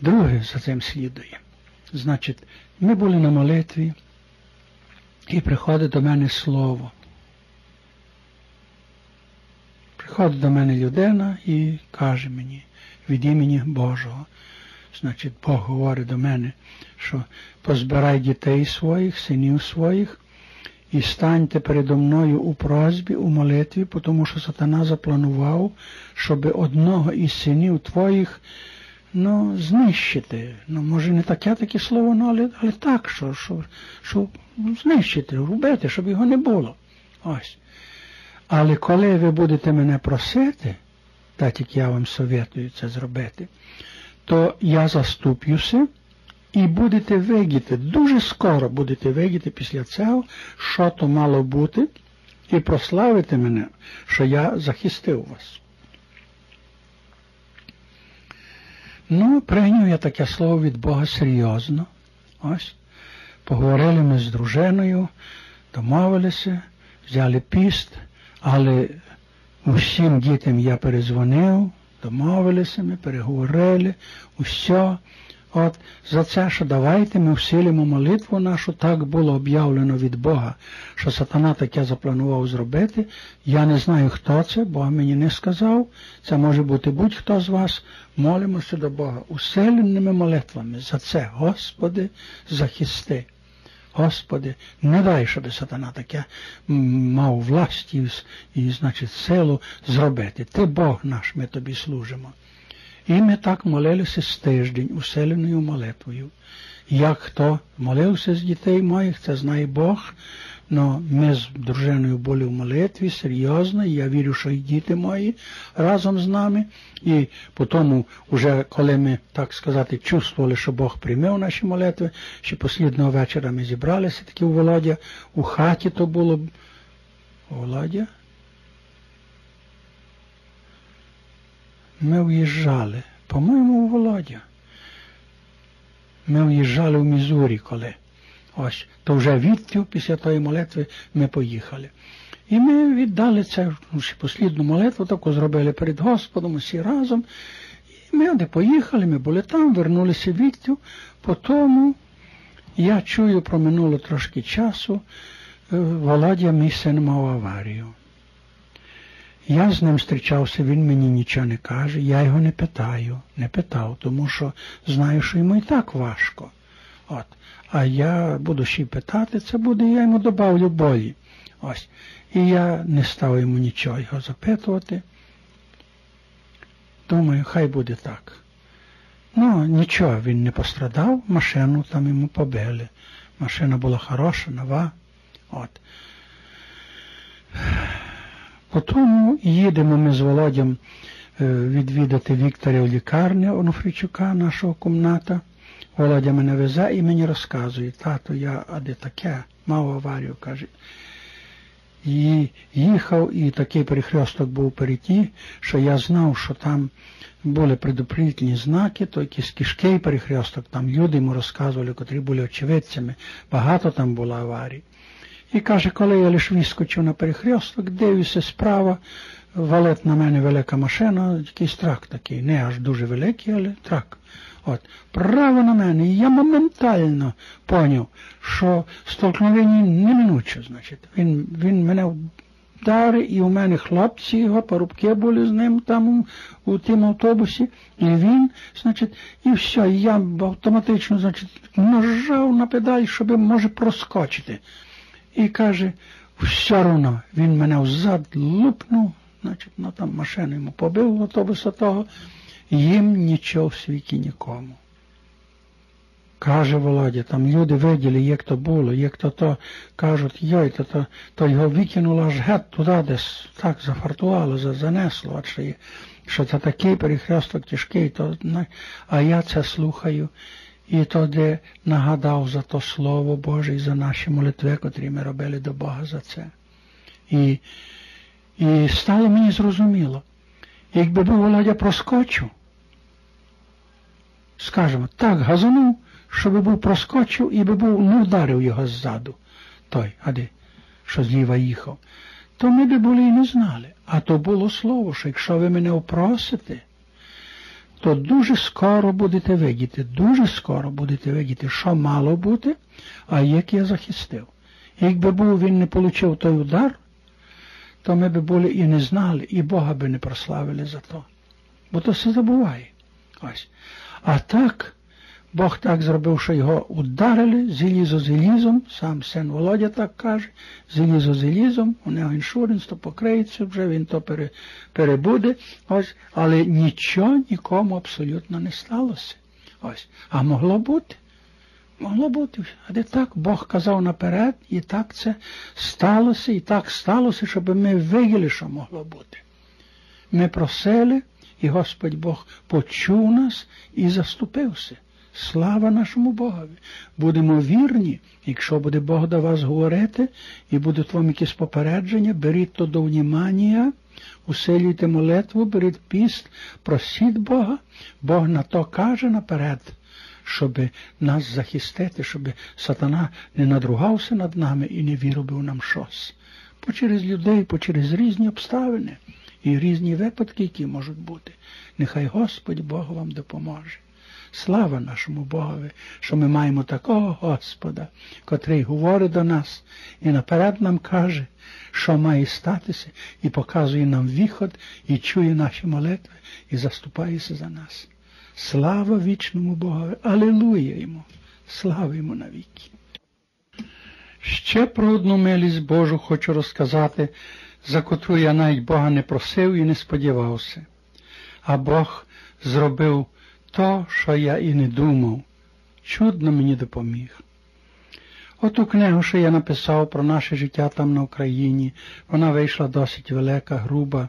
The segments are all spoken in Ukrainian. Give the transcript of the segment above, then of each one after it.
Друге за цим слідує. Значить, ми були на молитві, і приходить до мене слово. Приходить до мене людина і каже мені від імені Божого. Значить, Бог говорить до мене, що позбирай дітей своїх, синів своїх, і станьте передо мною у просьбі, у молитві, тому що сатана запланував, щоб одного із синів твоїх ну, знищити. Ну, може, не таке таке слово, ну, але але так, що що, що знищити, робити, щоб його не було. Ось. Але коли ви будете мене просити, так як я вам советую це зробити, то я заступлюся і будете видіти, дуже скоро будете видіти після цього, що то мало бути, і прославити мене, що я захистив вас. Ну, прийняв я таке слово від Бога серйозно. Ось. Поговорили ми з дружиною, домовилися, взяли піст, але усім дітям я перезвонив, домовилися ми, переговорили, усе. От за це, що давайте ми всилимо молитву нашу, так було об'явлено від Бога, що сатана таке запланував зробити. Я не знаю, хто це, Бог мені не сказав. Це може бути будь-хто з вас. Молимося до Бога усиленими молитвами за це, Господи, захисти. Господи, не дай, щоб сатана таке мав власть і, і, значить, силу зробити. Ти Бог наш, ми тобі служимо. І ми так молилися з тиждень усиленою молитвою. Як хто молився з дітей моїх, це знає Бог. Но ми з дружиною були в молитві серйозно, і я вірю, що і діти мої разом з нами. І потім, уже коли ми, так сказати, чувствували, що Бог приймав наші молитви, ще послідного вечора ми зібралися таки у Володя, у хаті то було. Володя? Ми в'їжджали, по-моєму, у Володя. Ми в'їжджали в Мізурі, коли. Ось, то вже відтю, після тої молитви, ми поїхали. І ми віддали це послідну молитву, таку зробили перед Господом усі разом. І ми де поїхали, ми були там, вернулися відтю. Потім я чую, про минуло трошки часу, е, Володя мій син мав аварію. Я з ним зустрічався, він мені нічого не каже, я його не питаю, не питав, тому що знаю, що йому і так важко. От. А я буду ще й питати, це буде, я йому добавлю болі. Ось. І я не став йому нічого його запитувати. Думаю, хай буде так. Ну, нічого, він не пострадав, машину там йому побили. Машина була хороша, нова. От. Потім їдемо ми з Володям е, відвідати Віктора в лікарню Онуфричука, нашого кімната. Володя мене везе і мені розказує, тато, я а де таке, мав аварію, каже. І їхав, і такий перехресток був переді, що я знав, що там були предупредительні знаки, то якісь кишки перехресток, там люди йому розказували, котрі були очевидцями, багато там було аварій. І каже, коли я лише вискочив на перехресток, дивлюся справа, валет на мене велика машина, якийсь трак такий, не аж дуже великий, але трак. От, право на мене, і я моментально поняв, що столкновення неминуче, значить. Він він мене вдарив, і у мене хлопці, його порубки були з ним там у, у тім автобусі, і він, значить, і все, і я автоматично, значить, нажав на педаль, щоб може проскочити. І каже, все одно він мене взад лупнув, значить, ну там машину йому побив автобуса того, їм нічого в світі нікому. Каже Володя, там люди виділи, як то було, як то то кажуть, йой, то то, то його викинуло аж геть туди, десь так зафартувало, занесло, що це такий перехресток тяжкий, то, а я це слухаю і тоді нагадав за то Слово Боже і за наші молитви, котрі ми робили до Бога за це. І і стало мені зрозуміло, якби був Володя проскочив, скажімо, так газанув, щоб був проскочив і би був не вдарив його ззаду, той, ади, що зліва їхав, то ми би були і не знали. А то було слово, що якщо ви мене опросите, то дуже скоро будете видіти, дуже скоро будете видіти, що мало бути, а як я захистив. Якби був він не отримав той удар, то ми б були і не знали, і Бога би не прославили за то. Бо то все забуває. Ось. А так, Бог так зробив, що його ударили зелізо зелізом, сам син Володя так каже, зелізо зелізом, у нього іншуренс, то покриється вже, він то пере, перебуде. Ось, але нічого нікому абсолютно не сталося. Ось. А могло бути. Могло бути. А де так Бог казав наперед, і так це сталося, і так сталося, щоб ми виділи, що могло бути. Ми просили, і Господь Бог почув нас і заступився. Слава нашому Богові. Будемо вірні, якщо буде Бог до вас говорити, і будуть вам якісь попередження, беріть то до внімання, усилюйте молитву, беріть піст, просіть Бога, Бог на то каже наперед, щоб нас захистити, щоб сатана не надругався над нами і не виробив нам щось. По через людей, по через різні обставини і різні випадки, які можуть бути. Нехай Господь Бог вам допоможе. Слава нашому Богові, що ми маємо такого Господа, котрий говорить до нас і наперед нам каже, що має статися, і показує нам виход, і чує наші молитви, і заступається за нас. Слава вічному Богові! Алілуя йому! Слава йому навіки! Ще про одну милість Божу хочу розказати, за котру я навіть Бога не просив і не сподівався. А Бог зробив то, що я і не думав, чудно мені допоміг. Оту книгу, що я написав про наше життя там на Україні, вона вийшла досить велика, груба,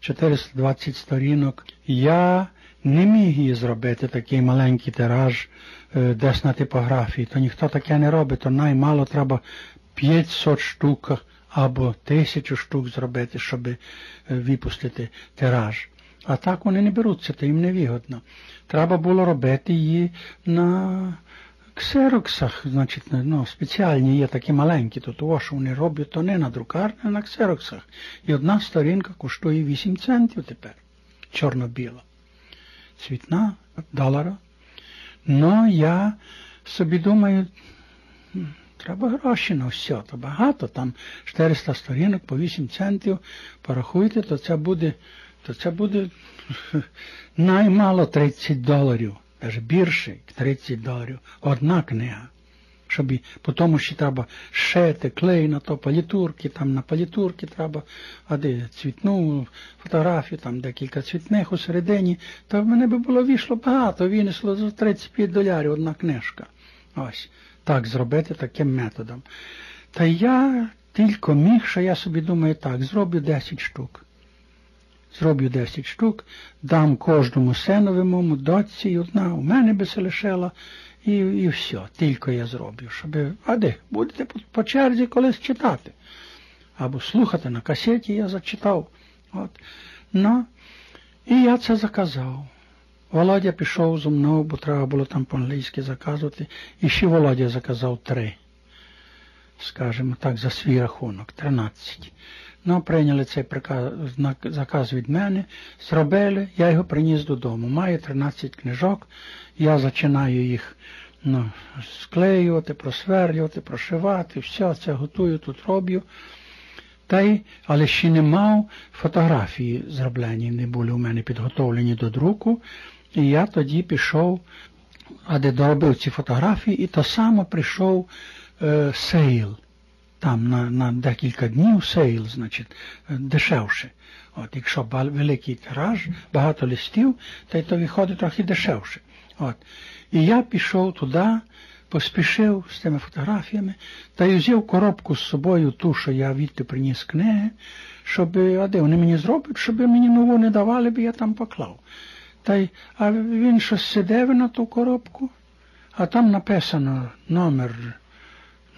420 сторінок. Я не міг її зробити такий маленький тираж е, десь на типографії, то ніхто таке не робить, то наймало треба 500 штук або 1000 штук зробити, щоб е, випустити тираж. А так вони не беруться, то їм невигодно. Треба було робити її на ксероксах, значить, ну, спеціальні є такі маленькі, то того, що вони роблять, то не на друкарні, а на ксероксах. І одна сторінка коштує 8 центів тепер, чорно-біла. Цвітна долара. Ну, я собі думаю, треба гроші на все, то багато, там 400 сторінок по 8 центів, порахуйте, то це буде то це буде наймало 30 доларів, навіть більше 30 доларів. Одна книга. Щоб потім ще треба шити, клей на то палітурки, там на палітурки треба, а де цвітну фотографію, там декілька цвітних у середині, то в мене би було вийшло багато, винесло за 35 доларів одна книжка. Ось, так зробити таким методом. Та я тільки міг, що я собі думаю, так, зроблю 10 штук зроблю 10 штук, дам кожному синові моєму, дочці, одна у мене би се лишила, і і все, тільки я зроблю, щоб, а де, будете по, по черзі колись читати. Або слухати на касеті я зачитав. От. Ну, І я це заказав. Володя пішов зо мною, бо треба було там по-англійськи заказувати, і ще Володя заказав три. Скажімо так, за свій рахунок, 13. Ну, прийняли цей приказ, заказ від мене, зробили, я його приніс додому. Маю 13 книжок, я починаю їх ну, склеювати, просверлювати, прошивати, все це готую, тут роблю. Та й, але ще не мав фотографії зроблені, не були у мене підготовлені до друку. І я тоді пішов, а де доробив ці фотографії, і то само прийшов е, sale там на на декілька днів sale, значить, дешевше. От, Якщо великий тираж, багато листів, то й то виходить трохи дешевше. От. І я пішов туди, поспішив з тими фотографіями, та й взяв коробку з собою ту, що я відти приніс книги, щоб, а де вони мені зроблять, щоб мені нову не давали, бо я там поклав. Та й, А він щось сидив на ту коробку, а там написано номер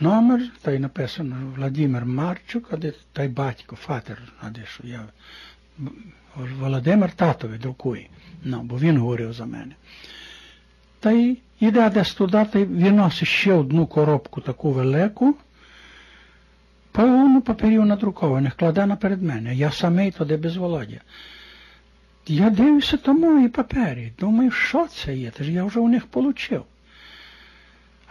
номер, та й написано Владимир Марчук, а де та й батько, фатер, а де що я Володимир татові друкує, ну, бо він говорив за мене. Та й іде десь туди, та й виносить ще одну коробку таку велику, повну паперів надрукованих, кладе наперед мене. Я самий туди без володя. я дивлюся то мої папері. Думаю, що це є? Тож я вже у них получив.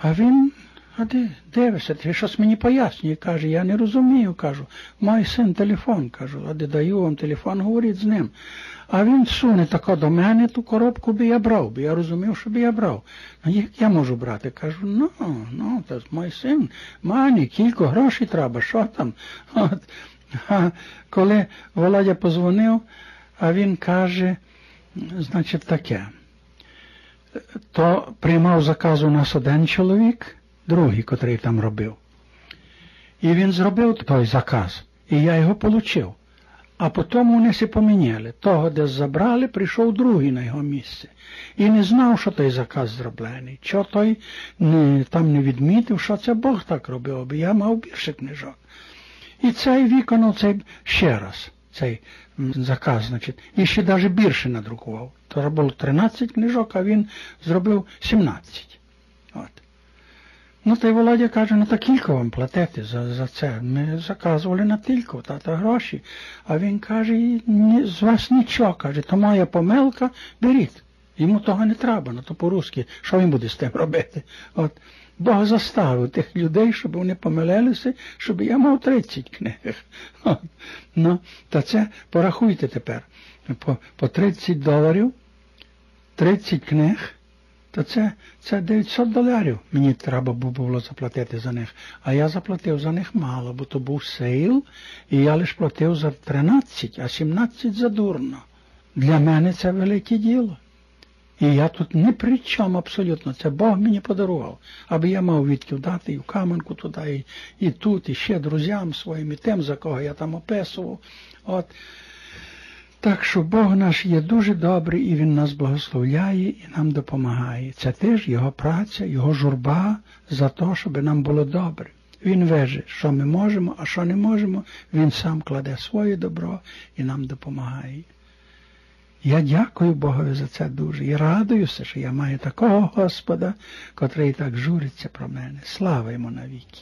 А він, а де дивишся, ти щось мені пояснює, каже, я не розумію, кажу, my син телефон, кажу, а де даю вам телефон, говоріть з ним. А він суне тако до мене, ту коробку би я брав, би я розумів, що би я брав. Ну як я можу брати? Кажу, ну, ну, то мій син, money, кілька грошей треба, що там? От. А коли Володя позвонив, а він каже, значить, таке. То приймав заказ у нас один чоловік, другий, котрий там робив. І він зробив той заказ, і я його отримав. А потім вони всі поміняли. Того, де забрали, прийшов другий на його місце. І не знав, що той заказ зроблений. Що той не, там не відмітив, що це Бог так робив, бо я мав більше книжок. І цей виконав цей ще раз, цей заказ, значить, і ще навіть більше надрукував. То було 13 книжок, а він зробив 17. От. Ну, та й Володя каже, ну та кілько вам платити за за це. Ми заказували на тілько, та, та гроші. А він каже, ні, з вас нічого, каже, то моя помилка, беріть. Йому того не треба, ну то по-русски, що він буде з тим робити? От. Бог заставив тих людей, щоб вони помилилися, щоб я мав 30 книг. Ну, Та це порахуйте тепер. По, по 30 доларів, 30 книг то це це 900 доларів мені треба було заплатити за них. А я заплатив за них мало, бо то був sale, і я лише платив за 13, а 17 за дурно. Для мене це велике діло. І я тут ні при чому абсолютно. Це Бог мені подарував, аби я мав відків дати і в Каменку туди, і, і тут, і ще друзям своїм, і тим, за кого я там описував. От. Так що Бог наш є дуже добрий і Він нас благословляє і нам допомагає. Це теж Його праця, Його журба за те, щоб нам було добре. Він веже, що ми можемо, а що не можемо, Він сам кладе своє добро і нам допомагає. Я дякую Богові за це дуже і радуюся, що я маю такого Господа, котрий так журиться про мене. Слава йому навіки.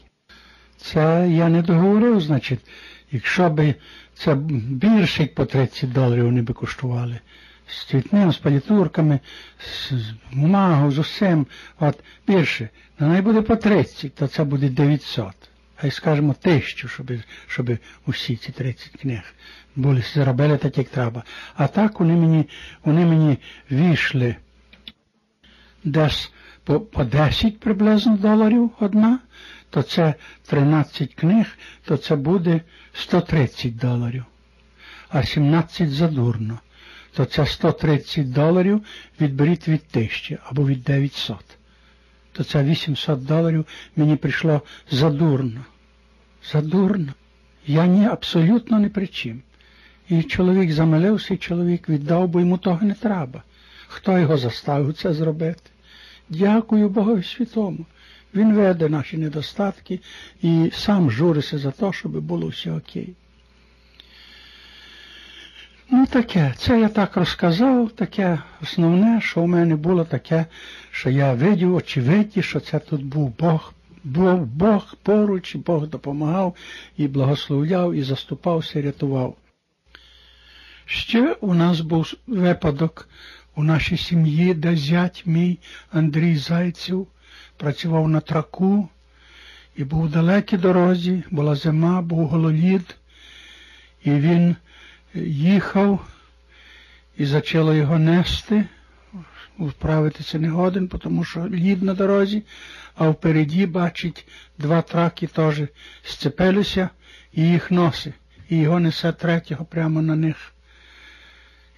Це я не договорив, значить. Якщо б це більше по 30 доларів вони би коштували. З цвітним, з палітурками, з бумагою, з усім, от більше. На неї буде по 30, то це буде 900. Хай скажемо тисячу, щоб щоб усі ці 30 книг були зробили так, як треба. А так вони мені вони мені війшли десь по, по 10 приблизно доларів одна, то це 13 книг, то це буде 130 доларів, а 17 задурно, то це 130 доларів відберіть від тисячі або від 900. То це 800 доларів мені прийшло задурно. Задурно. Я ні абсолютно не при чим. І чоловік замилився, і чоловік віддав, бо йому того не треба. Хто його заставив це зробити? Дякую Богу Святому. Він веде наші недостатки і сам журиться за те, щоб було все окей. Ну, таке, це я так розказав, таке основне, що у мене було таке, що я видів, очевидні, що це тут був Бог, Бог, Бог поруч, Бог допомагав і благословляв, і заступався, і рятував. Ще у нас був випадок у нашій сім'ї, де зять мій Андрій Зайців працював на траку і був у далекій дорозі, була зима, був гололід, і він їхав і почало його нести, вправитися не годен, тому що лід на дорозі, а впереді, бачить, два траки теж зцепилися і їх носить, і його несе третього прямо на них.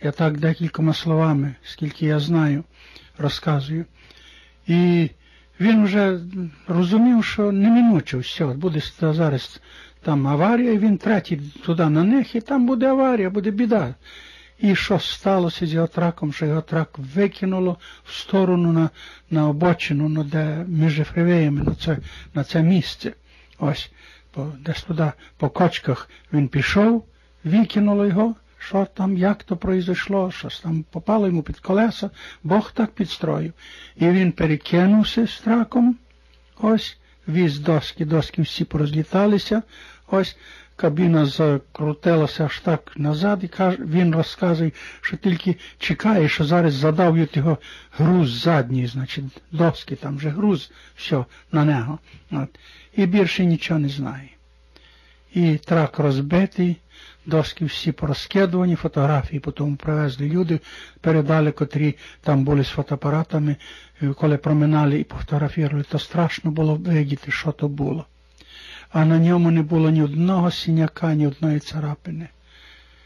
Я так декількома словами, скільки я знаю, розказую. І він вже розумів, що неминуче все, буде зараз там аварія, і він третій туди на них, і там буде аварія, буде біда. І що сталося з його траком, що його трак викинуло в сторону на на обочину, ну, де між фривеями, на це на це місце. Ось, по, десь туди по кочках він пішов, викинуло його що там, як то произошло, щось там попало йому під колеса, Бог так підстроїв. І він перекинувся з траком, ось, віз доски, доски всі порозліталися, ось кабіна закрутилася аж так назад, і каже, він розказує, що тільки чекає, що зараз задав'ють його груз задній, значить, доски, там вже груз, все на нього. От. І більше нічого не знає. І трак розбитий, доски всі порозкидувані, фотографії потім привезли люди, передали, котрі там були з фотоапаратами, коли проминали і пофотографували, то страшно було видіти, що то було. А на ньому не було ні одного сіняка, ні одної царапини.